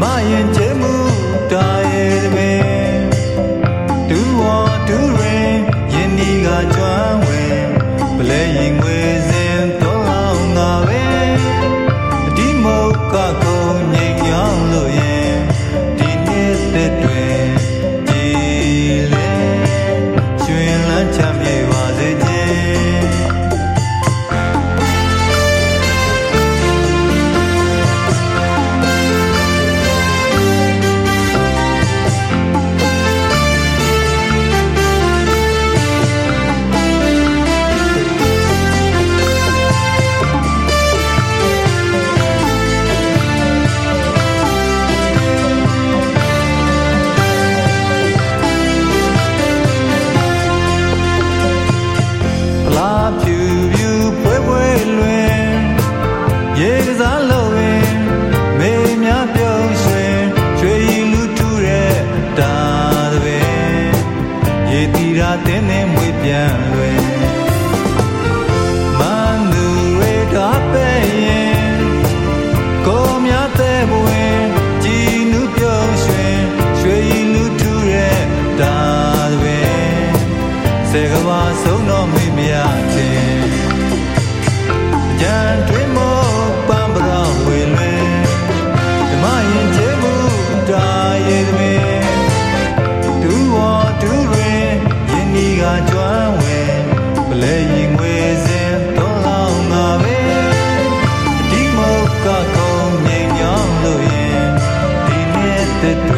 Mãi တင်းနဲ့မွေပြန်လွယ်မန်သူရေတာပဲ့ရင်ကိုမြတ်တဲ့ဘဝင်ကြည်နုပြုံးရွှင်ရွှေရည်နုထူတဲ့တာပဲစေကဘာဆုံးတော့မေ့မရခြင်းကြံတွင် cette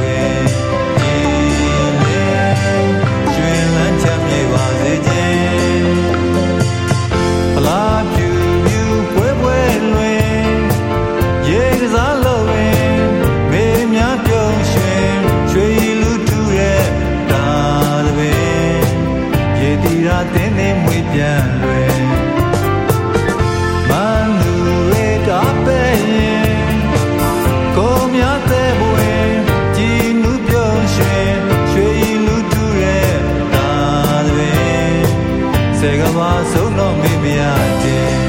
တင်းတင်းမွေပြန်လွယ်မန်သူတွေကပဲရင်ကိုမြတ်တဲ့ဘွယ်ကြည်နုပြုံးရွှင်ရွှေရည်လူထူတဲ့ตาတွေစေကမဆုံးတော့မေ့မရတဲ့